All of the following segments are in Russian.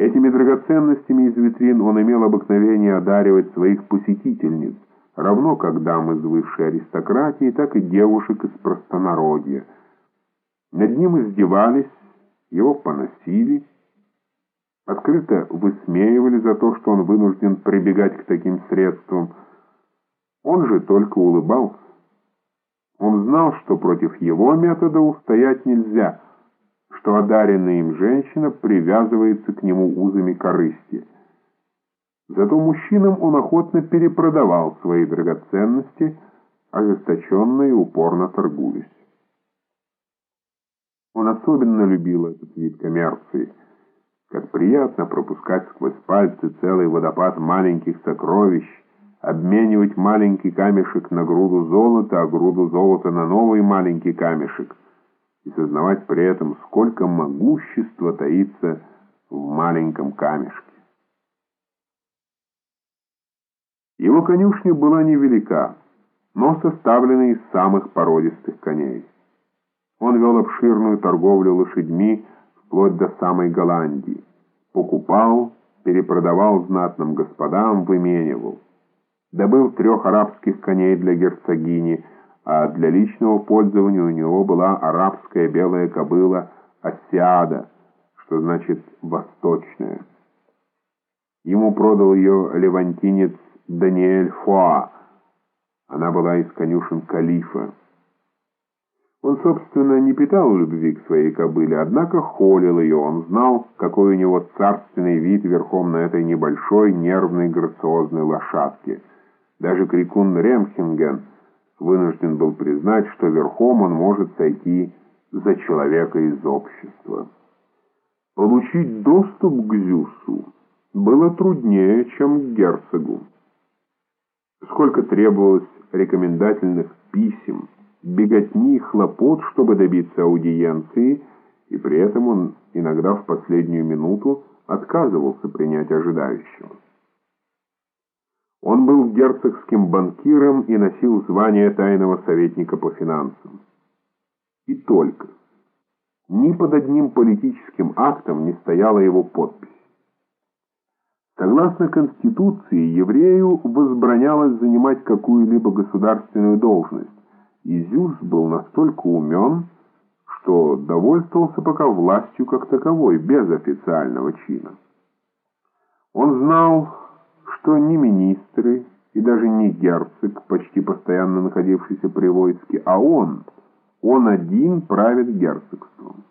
Этими драгоценностями из витрин он имел обыкновение одаривать своих посетительниц, равно как дам из высшей аристократии, так и девушек из простонародья. Над ним издевались, его поносили, открыто высмеивали за то, что он вынужден прибегать к таким средствам. Он же только улыбался. Он знал, что против его метода устоять нельзя — что одаренная им женщина привязывается к нему узами корысти. Зато мужчинам он охотно перепродавал свои драгоценности, ожесточенно и упорно торгуясь. Он особенно любил этот вид коммерции. Как приятно пропускать сквозь пальцы целый водопад маленьких сокровищ, обменивать маленький камешек на груду золота, а груду золота на новый маленький камешек — и сознавать при этом, сколько могущества таится в маленьком камешке. Его конюшня была невелика, но составлена из самых породистых коней. Он вел обширную торговлю лошадьми вплоть до самой Голландии. Покупал, перепродавал знатным господам, выменивал. Добыл трех арабских коней для герцогини – а для личного пользования у него была арабская белая кобыла Асиада, что значит «восточная». Ему продал ее левантинец Даниэль Фоа. Она была из конюшен калифа. Он, собственно, не питал любви к своей кобыле, однако холил ее. Он знал, какой у него царственный вид верхом на этой небольшой, нервной, грациозной лошадке. Даже крикун Ремхинген — вынужден был признать, что верхом он может сойти за человека из общества. Получить доступ к Зюсу было труднее, чем к герцогу. Сколько требовалось рекомендательных писем, беготни и хлопот, чтобы добиться аудиенции, и при этом он иногда в последнюю минуту отказывался принять ожидающего. Он был герцогским банкиром и носил звание тайного советника по финансам. И только. Ни под одним политическим актом не стояла его подпись. Согласно Конституции, еврею возбранялось занимать какую-либо государственную должность, и Зюс был настолько умен, что довольствовался пока властью как таковой, без официального чина. Он знал что ни министры и даже не герцог, почти постоянно находившийся при войске, а он, он один правит герцогством.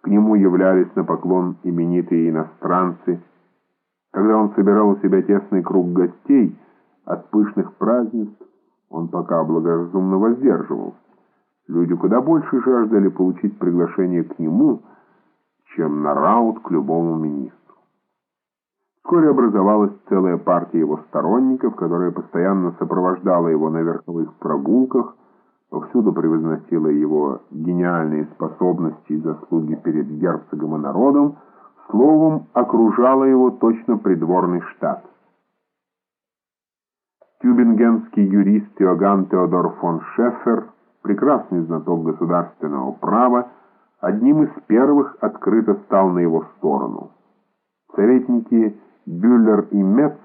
К нему являлись на поклон именитые иностранцы. Когда он собирал у себя тесный круг гостей, от пышных празднеств он пока благоразумно воздерживался. Люди куда больше жаждали получить приглашение к нему, чем на раут к любому министру. Вскоре образовалась целая партия его сторонников, которая постоянно сопровождала его на верховых прогулках, повсюду превозносила его гениальные способности и заслуги перед герцогом и народом, словом, окружала его точно придворный штат. Тюбингенский юрист Иоганн Теодор фон Шеффер, прекрасный знаток государственного права, одним из первых открыто стал на его сторону. Советники Бюллер и Метц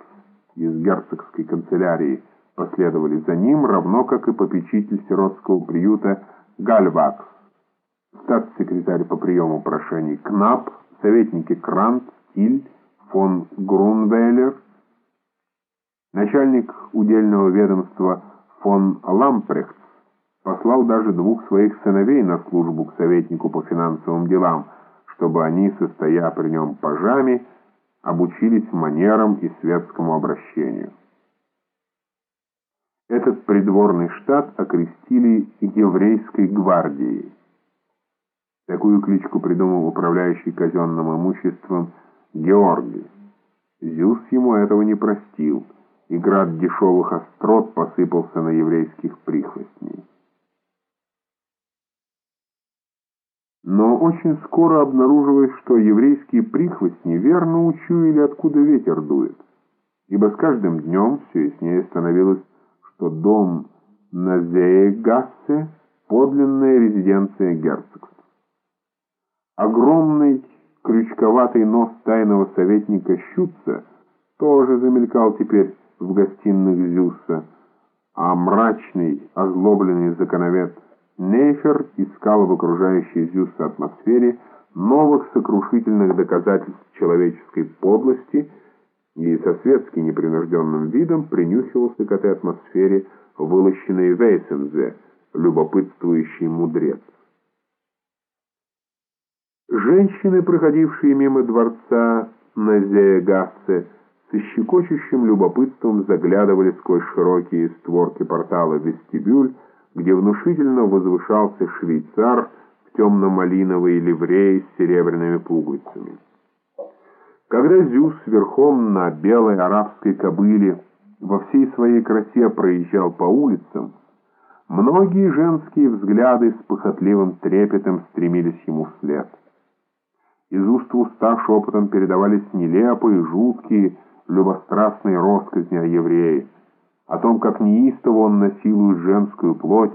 из герцогской канцелярии последовали за ним, равно как и попечитель сиротского приюта Гальвакс, статс-секретарь по приему прошений Кнап, советники Крант, Тиль, фон Грунвейлер, начальник удельного ведомства фон Лампрехт послал даже двух своих сыновей на службу к советнику по финансовым делам, чтобы они, состоя при нем пажами, обучились манерам и светскому обращению. Этот придворный штат окрестили еврейской гвардией. Такую кличку придумал управляющий казенным имуществом Георгий. Зюс ему этого не простил, и град дешевых острот посыпался на еврейских прихвостней. Но очень скоро обнаруживалось, что еврейские прихвостни верно учуяли, откуда ветер дует. Ибо с каждым днем все яснее становилось, что дом на Зеегассе – подлинная резиденция герцогства. Огромный крючковатый нос тайного советника Щутца тоже замелькал теперь в гостиных Зюса, а мрачный, озлобленный законовед Нейфер искал в окружающей Зюса атмосфере новых сокрушительных доказательств человеческой подлости и со светски непринужденным видом принюхивался к этой атмосфере вылощенной Вейсензе, любопытствующий мудрец. Женщины, проходившие мимо дворца на Зеегассе, со щекочущим любопытством заглядывали сквозь широкие створки портала вестибюль, где внушительно возвышался швейцар в темно-малиновой ливреи с серебряными пуговицами. Когда Зюс верхом на белой арабской кобыле во всей своей красе проезжал по улицам, многие женские взгляды с похотливым трепетом стремились ему вслед. Из уст в уста шепотом передавались нелепые, жуткие, любострастные россказни о еврее, о том, как неистово он насилует женскую плоть,